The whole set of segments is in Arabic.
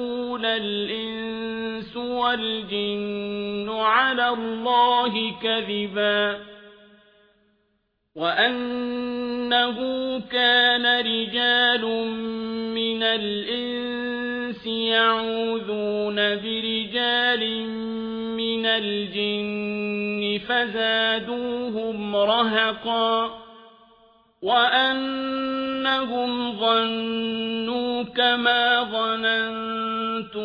تقول الإنس والجن على الله كذبا وأنه كان رجال من الإنس يعوذون برجال من الجن فزادوهم رهقا وأنهم ظنوا كما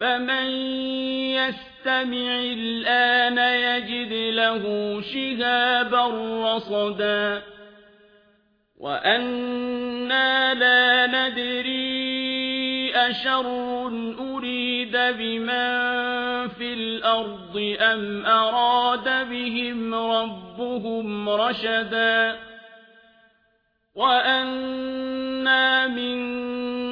فمن يستمع الآن يجد له شهابا رصدا وأنا لا ندري أشر أريد بمن في الأرض أم أراد بهم ربهم رشدا وأنا